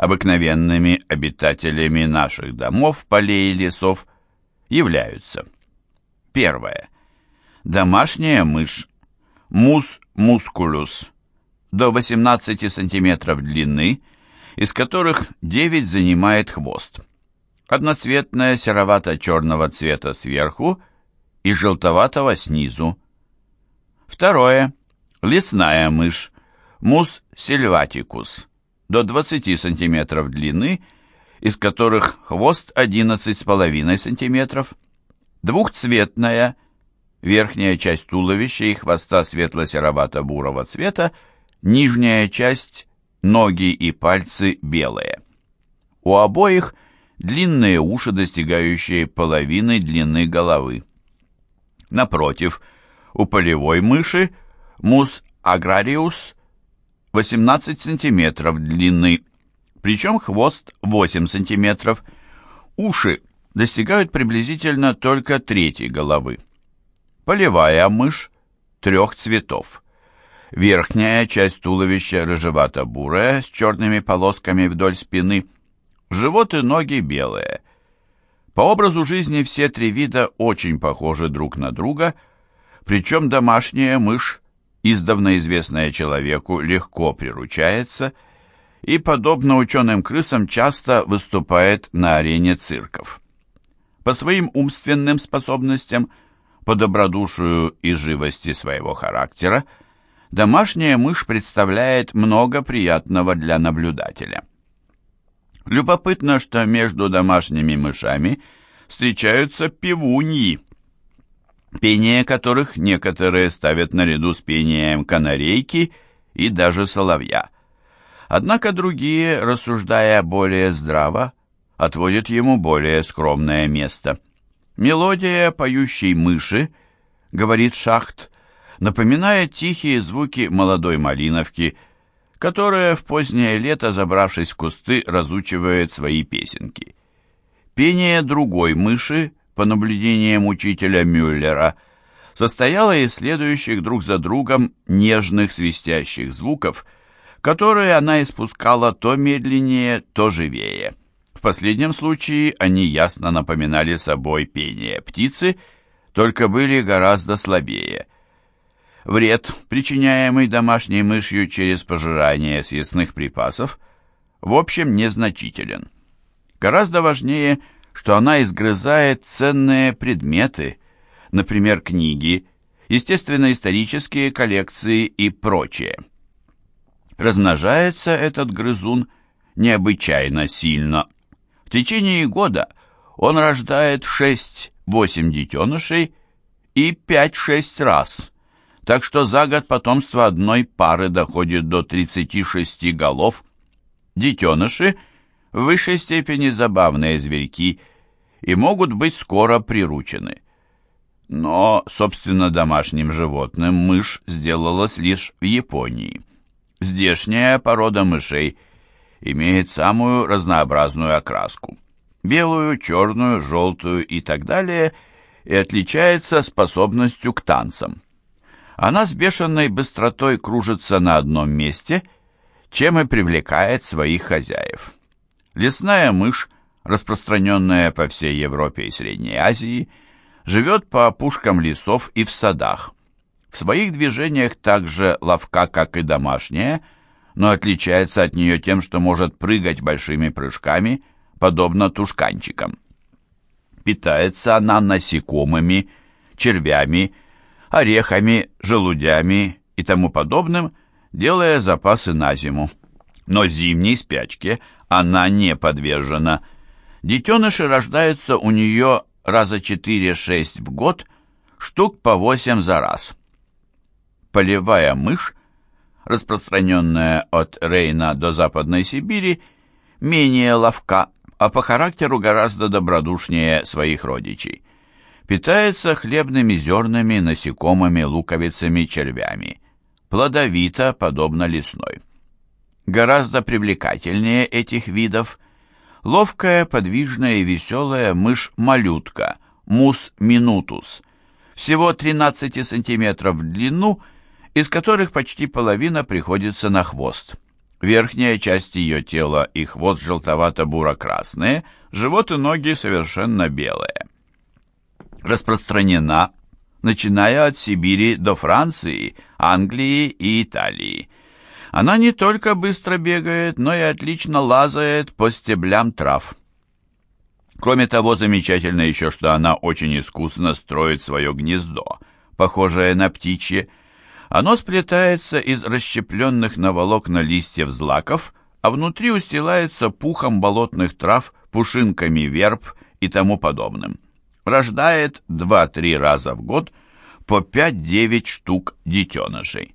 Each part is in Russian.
обыкновенными обитателями наших домов, полей и лесов являются. Первое. Домашняя мышь. Мус мускулюс. До 18 см длины, из которых 9 занимает хвост. Одноцветная серовато-черного цвета сверху и желтоватого снизу. Второе. Лесная мышь. Мус сильватикус до 20 см длины, из которых хвост 11,5 см, двухцветная, верхняя часть туловища и хвоста светло-серовато-бурого цвета, нижняя часть, ноги и пальцы белые. У обоих длинные уши, достигающие половины длины головы. Напротив, у полевой мыши мус аграриус 18 см длины, причем хвост 8 см. Уши достигают приблизительно только трети головы. Полевая мышь трех цветов. Верхняя часть туловища рыжевато-бурая с черными полосками вдоль спины. Живот и ноги белые. По образу жизни все три вида очень похожи друг на друга, причем домашняя мышь издавна известная человеку, легко приручается и, подобно ученым-крысам, часто выступает на арене цирков. По своим умственным способностям, по добродушию и живости своего характера, домашняя мышь представляет много приятного для наблюдателя. Любопытно, что между домашними мышами встречаются пивуньи, пение которых некоторые ставят наряду с пением канарейки и даже соловья. Однако другие, рассуждая более здраво, отводят ему более скромное место. Мелодия поющей мыши, говорит Шахт, напоминает тихие звуки молодой малиновки, которая в позднее лето, забравшись в кусты, разучивает свои песенки. Пение другой мыши по наблюдениям учителя Мюллера, состояла из следующих друг за другом нежных свистящих звуков, которые она испускала то медленнее, то живее. В последнем случае они ясно напоминали собой пение птицы, только были гораздо слабее. Вред, причиняемый домашней мышью через пожирание съестных припасов, в общем незначителен. Гораздо важнее – что она изгрызает ценные предметы, например, книги, естественно-исторические коллекции и прочее. Размножается этот грызун необычайно сильно. В течение года он рождает 6-8 детенышей и 5-6 раз, так что за год потомство одной пары доходит до 36 голов. Детеныши – в высшей степени забавные зверьки и могут быть скоро приручены. Но, собственно, домашним животным мышь сделалась лишь в Японии. Здешняя порода мышей имеет самую разнообразную окраску. Белую, черную, желтую и так далее, и отличается способностью к танцам. Она с бешеной быстротой кружится на одном месте, чем и привлекает своих хозяев. Лесная мышь, распространенная по всей Европе и Средней Азии, живет по опушкам лесов и в садах. В своих движениях так же ловка, как и домашняя, но отличается от нее тем, что может прыгать большими прыжками, подобно тушканчикам. Питается она насекомыми, червями, орехами, желудями и тому подобным, делая запасы на зиму. Но зимней спячке она не подвержена. Детеныши рождаются у нее раза 4-6 в год, штук по 8 за раз. Полевая мышь, распространенная от Рейна до Западной Сибири, менее ловка, а по характеру гораздо добродушнее своих родичей. Питается хлебными зернами, насекомыми, луковицами, червями. Плодовита, подобно лесной. Гораздо привлекательнее этих видов ловкая, подвижная и веселая мышь-малютка, мус минутус, всего 13 сантиметров в длину, из которых почти половина приходится на хвост. Верхняя часть ее тела и хвост желтовато-буро-красные, живот и ноги совершенно белые. Распространена, начиная от Сибири до Франции, Англии и Италии. Она не только быстро бегает, но и отлично лазает по стеблям трав. Кроме того, замечательно еще, что она очень искусно строит свое гнездо, похожее на птичье. Оно сплетается из расщепленных на волокна листьев злаков, а внутри устилается пухом болотных трав, пушинками верб и тому подобным. Рождает 2-3 раза в год по 5-9 штук детенышей.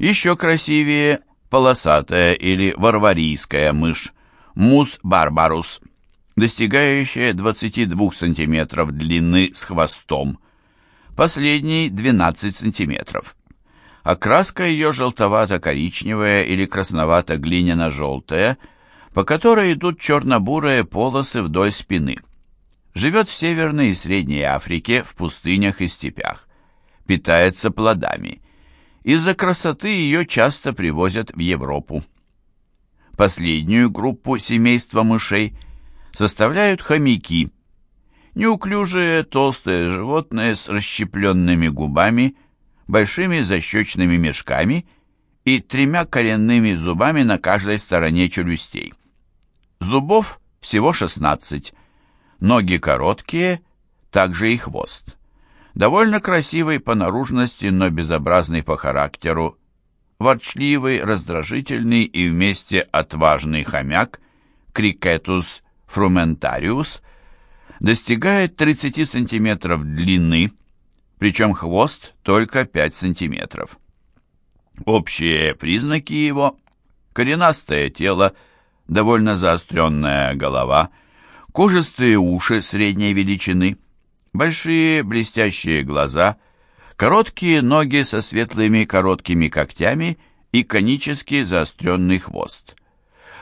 Еще красивее полосатая или варварийская мышь, мус барбарус, достигающая 22 см длины с хвостом, последний 12 см. Окраска ее желтовато-коричневая или красновато-глиняно-желтая, по которой идут черно-бурые полосы вдоль спины. Живет в Северной и Средней Африке, в пустынях и степях. Питается плодами. Из-за красоты ее часто привозят в Европу. Последнюю группу семейства мышей – составляют хомяки, неуклюжие толстые животные с расщепленными губами, большими защечными мешками и тремя коренными зубами на каждой стороне челюстей. Зубов всего 16, ноги короткие, также и хвост. Довольно красивый по наружности, но безобразный по характеру, ворчливый, раздражительный и вместе отважный хомяк, крикетус фрументариус достигает 30 см длины, причем хвост только 5 см. Общие признаки его – коренастое тело, довольно заостренная голова, кожистые уши средней величины, большие блестящие глаза, короткие ноги со светлыми короткими когтями и конически заостренный хвост.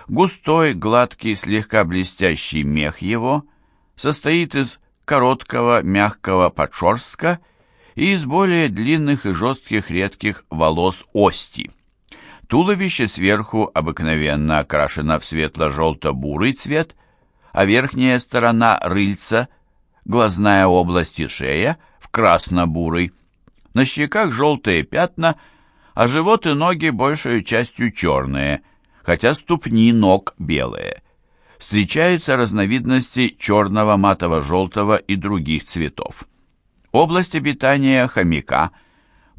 Густой, гладкий, слегка блестящий мех его состоит из короткого, мягкого подшерстка и из более длинных и жестких редких волос ости. Туловище сверху обыкновенно окрашено в светло-желто-бурый цвет, а верхняя сторона рыльца, глазная область и шея в красно-бурый. На щеках желтые пятна, а живот и ноги большей частью черные – хотя ступни ног белые. Встречаются разновидности черного, матово-желтого и других цветов. Область обитания хомяка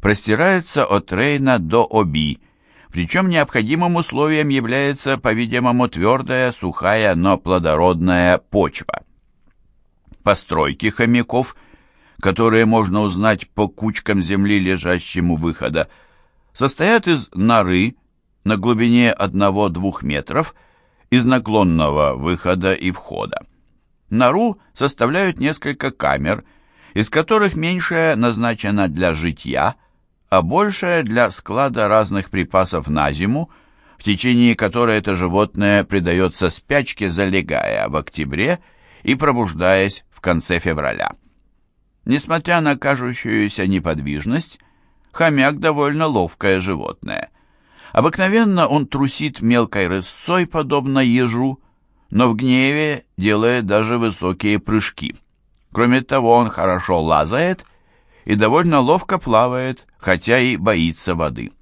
простирается от Рейна до Оби, причем необходимым условием является, по-видимому, твердая, сухая, но плодородная почва. Постройки хомяков, которые можно узнать по кучкам земли, лежащим у выхода, состоят из норы, на глубине 1-2 метров из наклонного выхода и входа. Нору составляют несколько камер, из которых меньшая назначена для житья, а большая для склада разных припасов на зиму, в течение которой это животное предается спячке, залегая в октябре и пробуждаясь в конце февраля. Несмотря на кажущуюся неподвижность, хомяк довольно ловкое животное – Обыкновенно он трусит мелкой рысцой, подобно ежу, но в гневе делает даже высокие прыжки. Кроме того, он хорошо лазает и довольно ловко плавает, хотя и боится воды.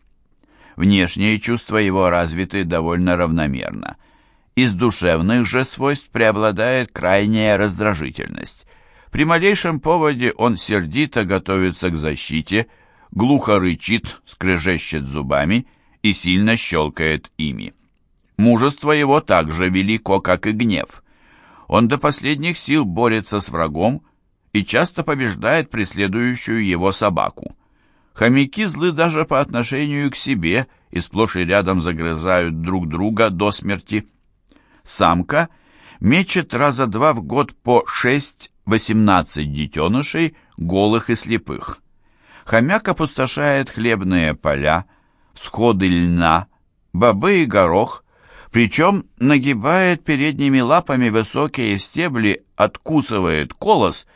Внешние чувства его развиты довольно равномерно. Из душевных же свойств преобладает крайняя раздражительность. При малейшем поводе он сердито готовится к защите, глухо рычит, скрежещет зубами и сильно щелкает ими. Мужество его также велико, как и гнев. Он до последних сил борется с врагом и часто побеждает преследующую его собаку. Хомяки злы даже по отношению к себе и сплошь и рядом загрызают друг друга до смерти. Самка мечет раза два в год по 6-18 детенышей, голых и слепых. Хомяк опустошает хлебные поля, всходы льна, бобы и горох, причем нагибает передними лапами высокие стебли, откусывает колос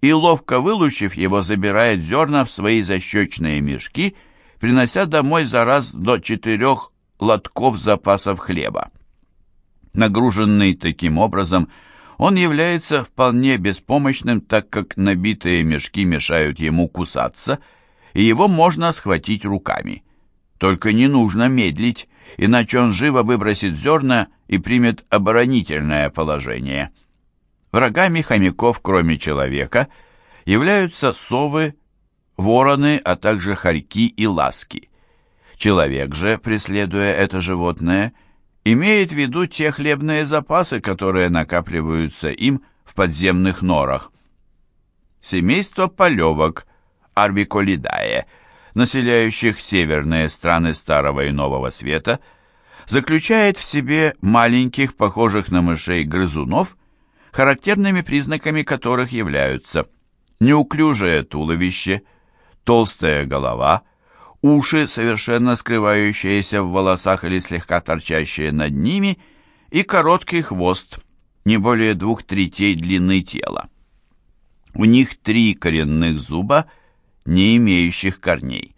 и, ловко вылучив его, забирает зерна в свои защечные мешки, принося домой за раз до четырех лотков запасов хлеба. Нагруженный таким образом, он является вполне беспомощным, так как набитые мешки мешают ему кусаться, и его можно схватить руками. Только не нужно медлить, иначе он живо выбросит зерна и примет оборонительное положение. Врагами хомяков, кроме человека, являются совы, вороны, а также хорьки и ласки. Человек же, преследуя это животное, имеет в виду те хлебные запасы, которые накапливаются им в подземных норах. Семейство полевок, арбиколидае, населяющих северные страны Старого и Нового Света, заключает в себе маленьких, похожих на мышей грызунов, характерными признаками которых являются неуклюжее туловище, толстая голова, уши, совершенно скрывающиеся в волосах или слегка торчащие над ними, и короткий хвост, не более двух третей длины тела. У них три коренных зуба, не имеющих корней.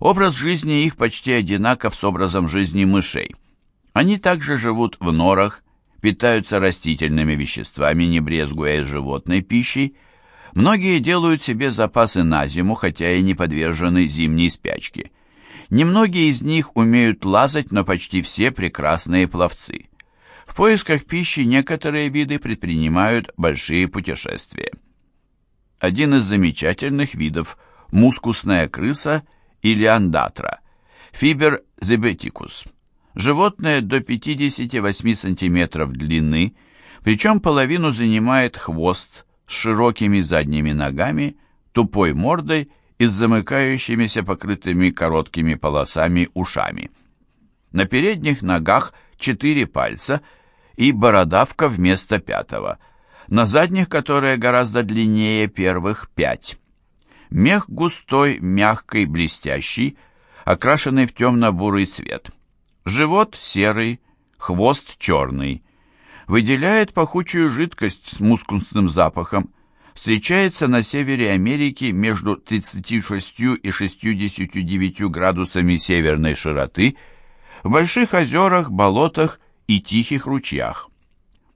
Образ жизни их почти одинаков с образом жизни мышей. Они также живут в норах, питаются растительными веществами, не брезгуя животной пищей, Многие делают себе запасы на зиму, хотя и не подвержены зимней спячке. Немногие из них умеют лазать, но почти все прекрасные пловцы. В поисках пищи некоторые виды предпринимают большие путешествия. Один из замечательных видов – мускусная крыса или андатра, фибер зебетикус. Животное до 58 см длины, причем половину занимает хвост, с широкими задними ногами, тупой мордой и с замыкающимися покрытыми короткими полосами ушами. На передних ногах четыре пальца и бородавка вместо пятого, на задних, которые гораздо длиннее первых, пять. Мех густой, мягкий, блестящий, окрашенный в темно-бурый цвет. Живот серый, хвост черный выделяет пахучую жидкость с мускусным запахом, встречается на севере Америки между 36 и 69 градусами северной широты, в больших озерах, болотах и тихих ручьях.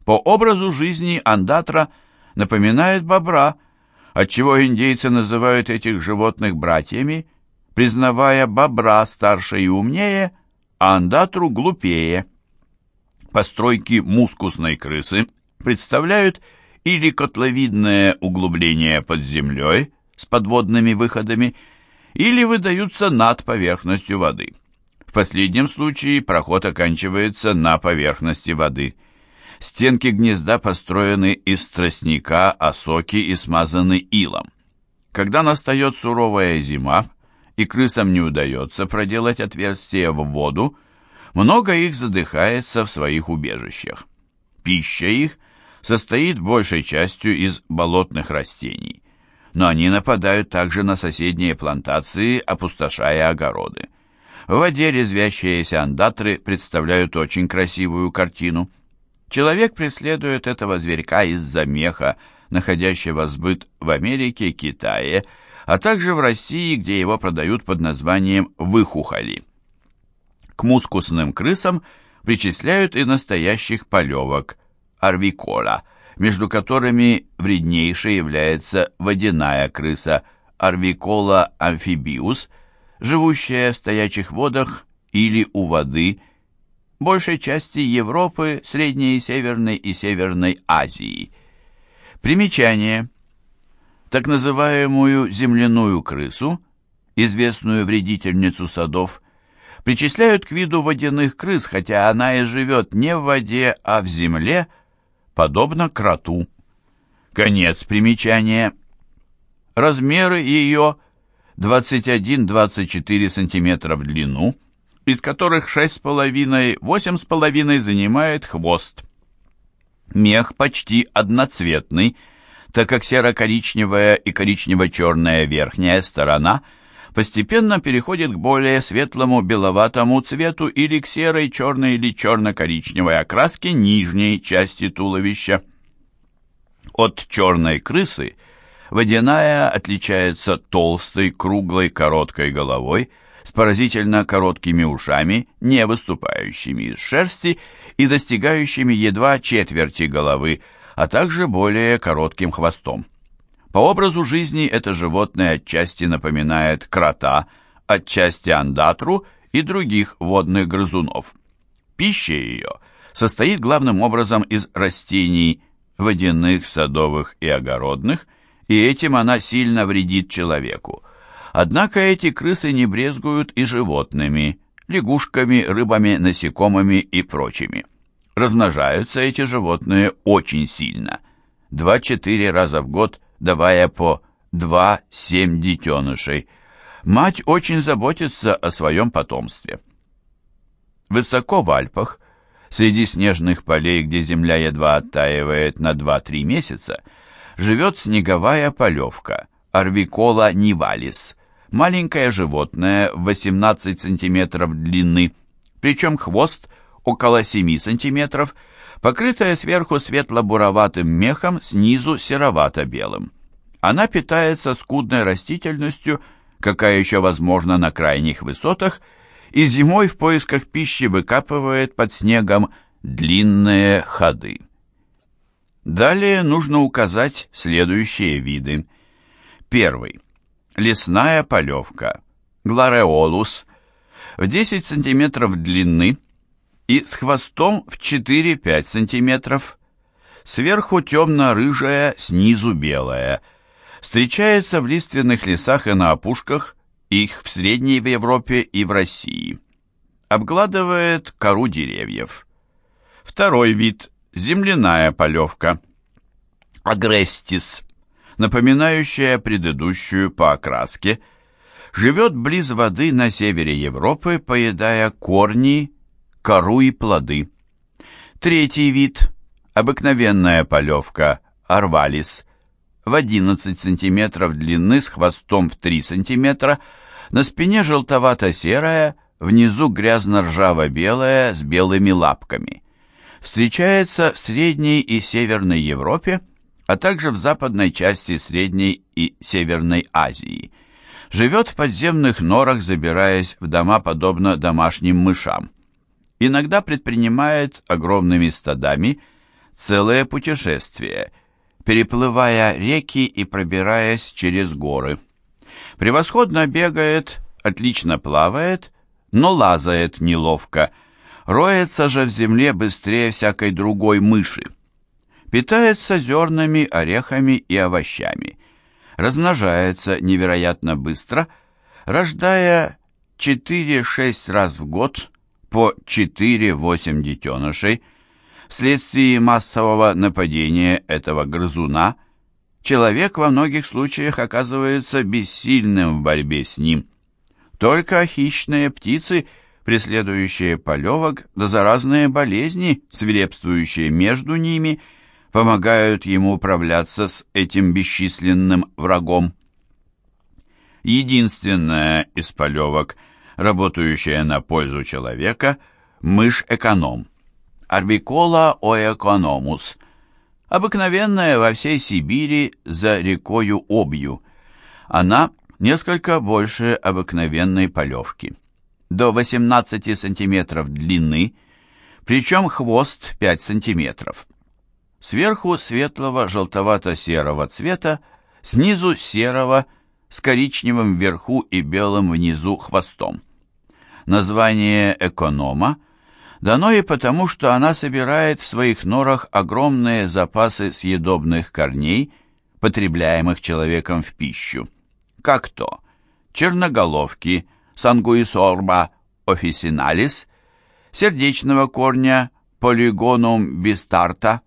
По образу жизни андатра напоминает бобра, отчего индейцы называют этих животных братьями, признавая бобра старше и умнее, а андатру глупее. Постройки мускусной крысы представляют или котловидное углубление под землей с подводными выходами, или выдаются над поверхностью воды. В последнем случае проход оканчивается на поверхности воды. Стенки гнезда построены из тростника, осоки и смазаны илом. Когда настает суровая зима, и крысам не удается проделать отверстие в воду, много их задыхается в своих убежищах. Пища их состоит большей частью из болотных растений, но они нападают также на соседние плантации, опустошая огороды. В воде резвящиеся андатры представляют очень красивую картину. Человек преследует этого зверька из-за меха, находящего сбыт в Америке, Китае, а также в России, где его продают под названием выхухоли. К мускусным крысам причисляют и настоящих полевок, арвикола, между которыми вреднейшей является водяная крыса арвикола амфибиус, живущая в стоячих водах или у воды, большей части Европы, Средней, Северной и Северной Азии. Примечание. Так называемую земляную крысу, известную вредительницу садов, причисляют к виду водяных крыс, хотя она и живет не в воде, а в земле, подобно кроту. Конец примечания. Размеры ее 21-24 см в длину, из которых 6,5-8,5 занимает хвост. Мех почти одноцветный, так как серо-коричневая и коричнево-черная верхняя сторона – постепенно переходит к более светлому беловатому цвету или к серой, черной или черно-коричневой окраске нижней части туловища. От черной крысы водяная отличается толстой, круглой, короткой головой, с поразительно короткими ушами, не выступающими из шерсти и достигающими едва четверти головы, а также более коротким хвостом. По образу жизни это животное отчасти напоминает крота, отчасти андатру и других водных грызунов. Пища ее состоит главным образом из растений водяных, садовых и огородных, и этим она сильно вредит человеку. Однако эти крысы не брезгуют и животными, лягушками, рыбами, насекомыми и прочими. Размножаются эти животные очень сильно, 2-4 раза в год, давая по 2-7 детенышей. Мать очень заботится о своем потомстве. Высоко в Альпах, среди снежных полей, где земля едва оттаивает на 2-3 месяца, живет снеговая полевка, арвикола нивалис, маленькое животное 18 сантиметров длины, причем хвост около 7 сантиметров, покрытая сверху светло-буроватым мехом, снизу серовато-белым. Она питается скудной растительностью, какая еще возможна на крайних высотах, и зимой в поисках пищи выкапывает под снегом длинные ходы. Далее нужно указать следующие виды. Первый. Лесная полевка. Глареолус. В 10 см длины и с хвостом в 4-5 см. Сверху темно-рыжая, снизу белая. Встречается в лиственных лесах и на опушках, их в Средней Европе и в России. Обгладывает кору деревьев. Второй вид – земляная полевка. Агрестис, напоминающая предыдущую по окраске, живет близ воды на севере Европы, поедая корни, кору и плоды. Третий вид – обыкновенная полевка, арвалис, в 11 см длины с хвостом в 3 см, на спине желтовато-серая, внизу грязно-ржаво-белая с белыми лапками. Встречается в Средней и Северной Европе, а также в западной части Средней и Северной Азии. Живет в подземных норах, забираясь в дома подобно домашним мышам. Иногда предпринимает огромными стадами целое путешествие, переплывая реки и пробираясь через горы. Превосходно бегает, отлично плавает, но лазает неловко, роется же в земле быстрее всякой другой мыши. Питается зернами, орехами и овощами. Размножается невероятно быстро, рождая 4-6 раз в год по 4-8 детенышей, вследствие массового нападения этого грызуна, человек во многих случаях оказывается бессильным в борьбе с ним. Только хищные птицы, преследующие полевок, да заразные болезни, свирепствующие между ними, помогают ему управляться с этим бесчисленным врагом. Единственная из полевок, работающая на пользу человека, мышь-эконом. Арбикола оэкономус, обыкновенная во всей Сибири за рекою Обью. Она несколько больше обыкновенной полевки. До 18 сантиметров длины, причем хвост 5 сантиметров. Сверху светлого желтовато-серого цвета, снизу серого, с коричневым вверху и белым внизу хвостом. Название эконома – дано и потому, что она собирает в своих норах огромные запасы съедобных корней, потребляемых человеком в пищу, как то черноголовки, сангуисорба officinalis, сердечного корня полигонум бистарта,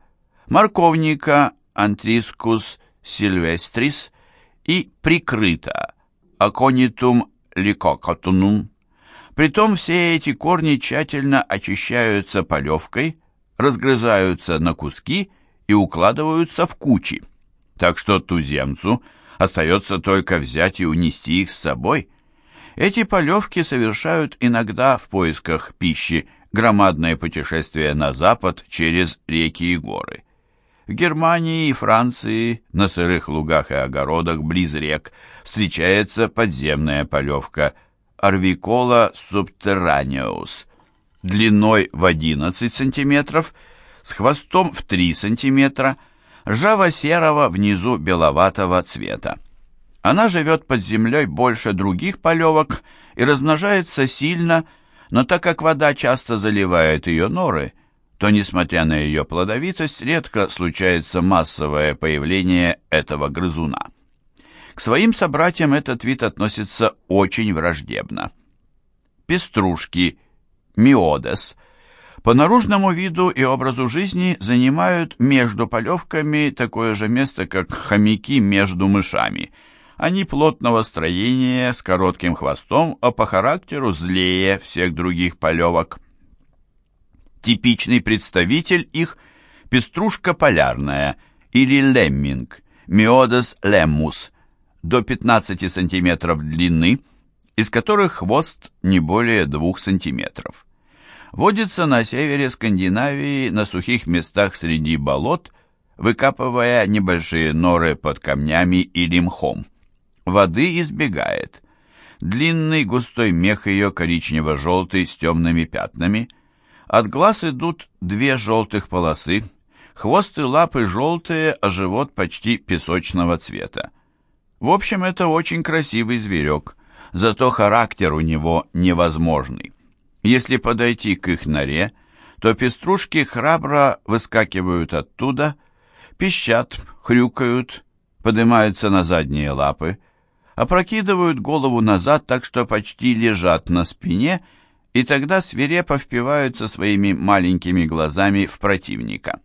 морковника антрискус сильвестрис и прикрыта аконитум ликокотунум. Притом все эти корни тщательно очищаются полевкой, разгрызаются на куски и укладываются в кучи. Так что туземцу остается только взять и унести их с собой. Эти полевки совершают иногда в поисках пищи громадное путешествие на запад через реки и горы. В Германии и Франции на сырых лугах и огородах близ рек встречается подземная полевка – Arvicola subterraneus, длиной в 11 см, с хвостом в 3 см, ржаво-серого внизу беловатого цвета. Она живет под землей больше других полевок и размножается сильно, но так как вода часто заливает ее норы, то, несмотря на ее плодовитость, редко случается массовое появление этого грызуна. К своим собратьям этот вид относится очень враждебно. Пеструшки, миодес, по наружному виду и образу жизни занимают между полевками такое же место, как хомяки между мышами. Они плотного строения, с коротким хвостом, а по характеру злее всех других полевок. Типичный представитель их – пеструшка полярная или лемминг, миодес леммус, до 15 см длины, из которых хвост не более 2 см. Водится на севере Скандинавии на сухих местах среди болот, выкапывая небольшие норы под камнями или мхом. Воды избегает. Длинный густой мех ее коричнево-желтый с темными пятнами. От глаз идут две желтых полосы, хвост и лапы желтые, а живот почти песочного цвета. В общем, это очень красивый зверек, зато характер у него невозможный. Если подойти к их норе, то пеструшки храбро выскакивают оттуда, пищат, хрюкают, поднимаются на задние лапы, опрокидывают голову назад так, что почти лежат на спине, и тогда свирепо впиваются своими маленькими глазами в противника.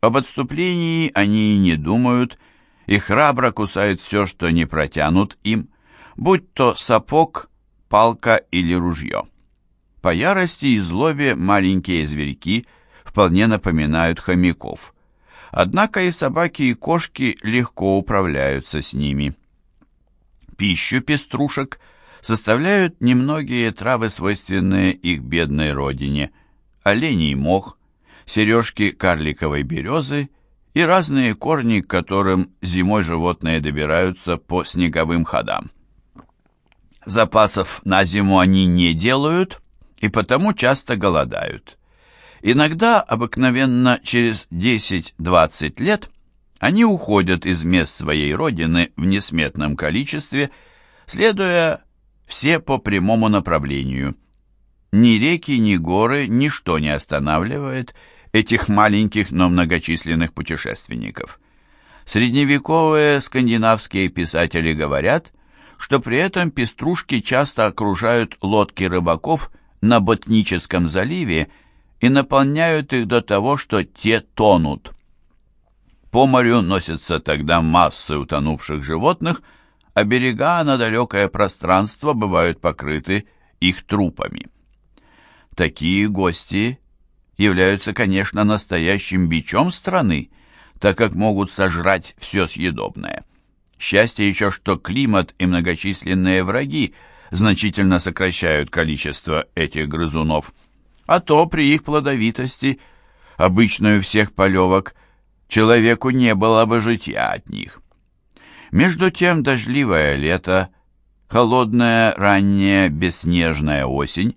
Об отступлении они и не думают, и храбро кусают все, что не протянут им, будь то сапог, палка или ружье. По ярости и злобе маленькие зверьки вполне напоминают хомяков. Однако и собаки, и кошки легко управляются с ними. Пищу пеструшек составляют немногие травы, свойственные их бедной родине, оленей мох, сережки карликовой березы и разные корни, к которым зимой животные добираются по снеговым ходам. Запасов на зиму они не делают и потому часто голодают. Иногда, обыкновенно через 10-20 лет, они уходят из мест своей родины в несметном количестве, следуя все по прямому направлению. Ни реки, ни горы, ничто не останавливает этих маленьких, но многочисленных путешественников. Средневековые скандинавские писатели говорят, что при этом пеструшки часто окружают лодки рыбаков на Ботническом заливе и наполняют их до того, что те тонут. По морю носятся тогда массы утонувших животных, а берега на далекое пространство бывают покрыты их трупами. Такие гости являются, конечно, настоящим бичом страны, так как могут сожрать все съедобное. Счастье еще, что климат и многочисленные враги значительно сокращают количество этих грызунов, а то при их плодовитости, обычную всех полевок, человеку не было бы житья от них. Между тем дождливое лето, холодная ранняя бесснежная осень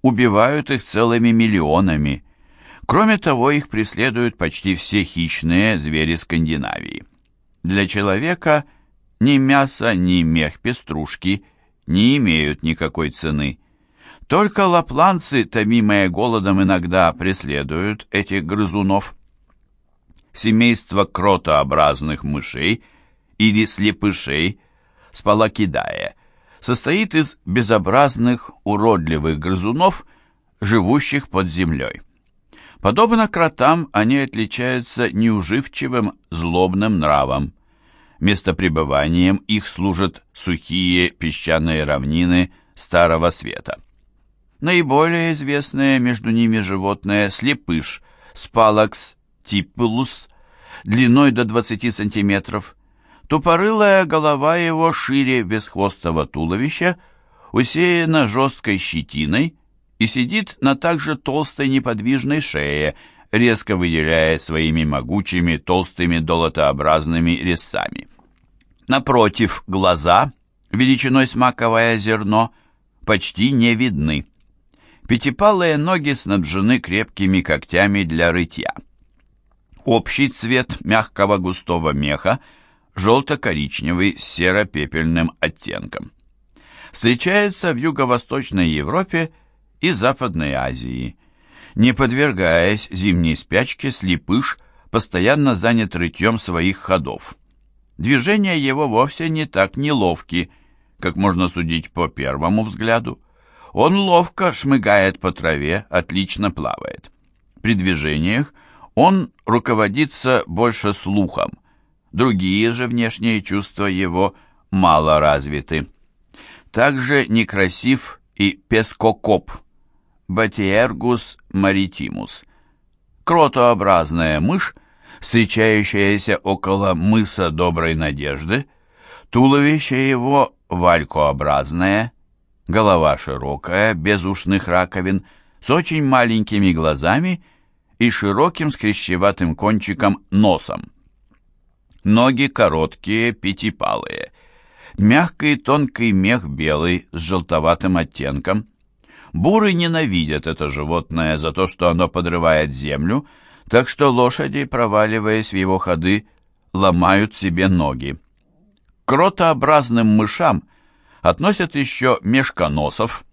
убивают их целыми миллионами, Кроме того, их преследуют почти все хищные звери Скандинавии. Для человека ни мясо, ни мех пеструшки не имеют никакой цены. Только лапланцы, томимые голодом, иногда преследуют этих грызунов. Семейство кротообразных мышей или слепышей, спалакидая, состоит из безобразных, уродливых грызунов, живущих под землей. Подобно кротам, они отличаются неуживчивым, злобным нравом. Местопребыванием их служат сухие песчаные равнины Старого Света. Наиболее известное между ними животное – слепыш, спалакс типулус, длиной до 20 сантиметров. Тупорылая голова его шире бесхвостого туловища, усеяна жесткой щетиной – и сидит на также толстой неподвижной шее, резко выделяя своими могучими толстыми долотообразными резцами. Напротив, глаза, величиной с маковое зерно, почти не видны. Пятипалые ноги снабжены крепкими когтями для рытья. Общий цвет мягкого густого меха желто-коричневый с серо-пепельным оттенком. Встречается в Юго-Восточной Европе и Западной Азии. Не подвергаясь зимней спячке, слепыш постоянно занят рытьем своих ходов. Движения его вовсе не так неловки, как можно судить по первому взгляду. Он ловко шмыгает по траве, отлично плавает. При движениях он руководится больше слухом, другие же внешние чувства его мало развиты. Также некрасив и пескокоп, Батиергус маритимус, кротообразная мышь, встречающаяся около мыса Доброй Надежды, туловище его валькообразное, голова широкая, без ушных раковин, с очень маленькими глазами и широким скрещеватым кончиком носом. Ноги короткие, пятипалые. Мягкий тонкий мех белый с желтоватым оттенком. Буры ненавидят это животное за то, что оно подрывает землю, так что лошади, проваливаясь в его ходы, ломают себе ноги. К кротообразным мышам относят еще мешконосов,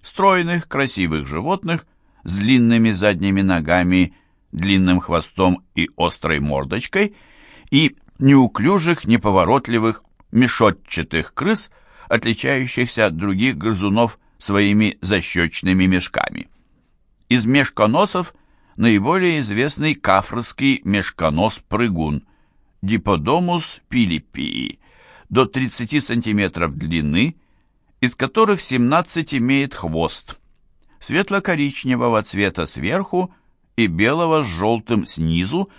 стройных, красивых животных, с длинными задними ногами, длинным хвостом и острой мордочкой, и неуклюжих, неповоротливых, мешотчатых крыс, отличающихся от других грызунов своими защечными мешками. Из мешконосов наиболее известный кафрский мешконос-прыгун Диподомус пилиппии, до 30 см длины, из которых 17 имеет хвост, светло-коричневого цвета сверху и белого с желтым снизу,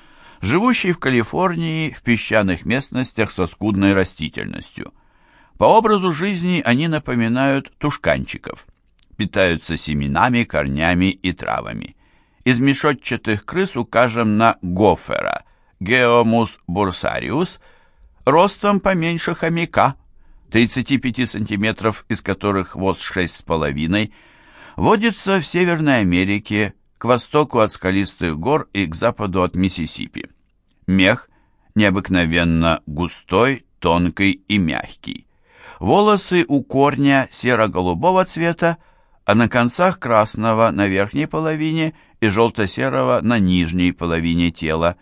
живущий в Калифорнии в песчаных местностях со скудной растительностью. По образу жизни они напоминают тушканчиков. Питаются семенами, корнями и травами. Из мешотчатых крыс укажем на гофера, Geomus bursarius, ростом поменьше хомяка, 35 сантиметров, из которых хвост 6,5 водится в Северной Америке, к востоку от скалистых гор и к западу от Миссисипи. Мех необыкновенно густой, тонкий и мягкий. Волосы у корня серо-голубого цвета, а на концах красного на верхней половине и желто-серого на нижней половине тела.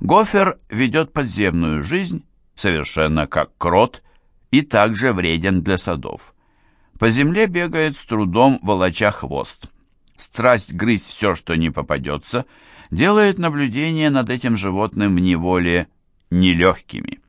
Гофер ведет подземную жизнь, совершенно как крот, и также вреден для садов. По земле бегает с трудом, волоча хвост. Страсть грызть все, что не попадется, делает наблюдение над этим животным в неволе нелегкими.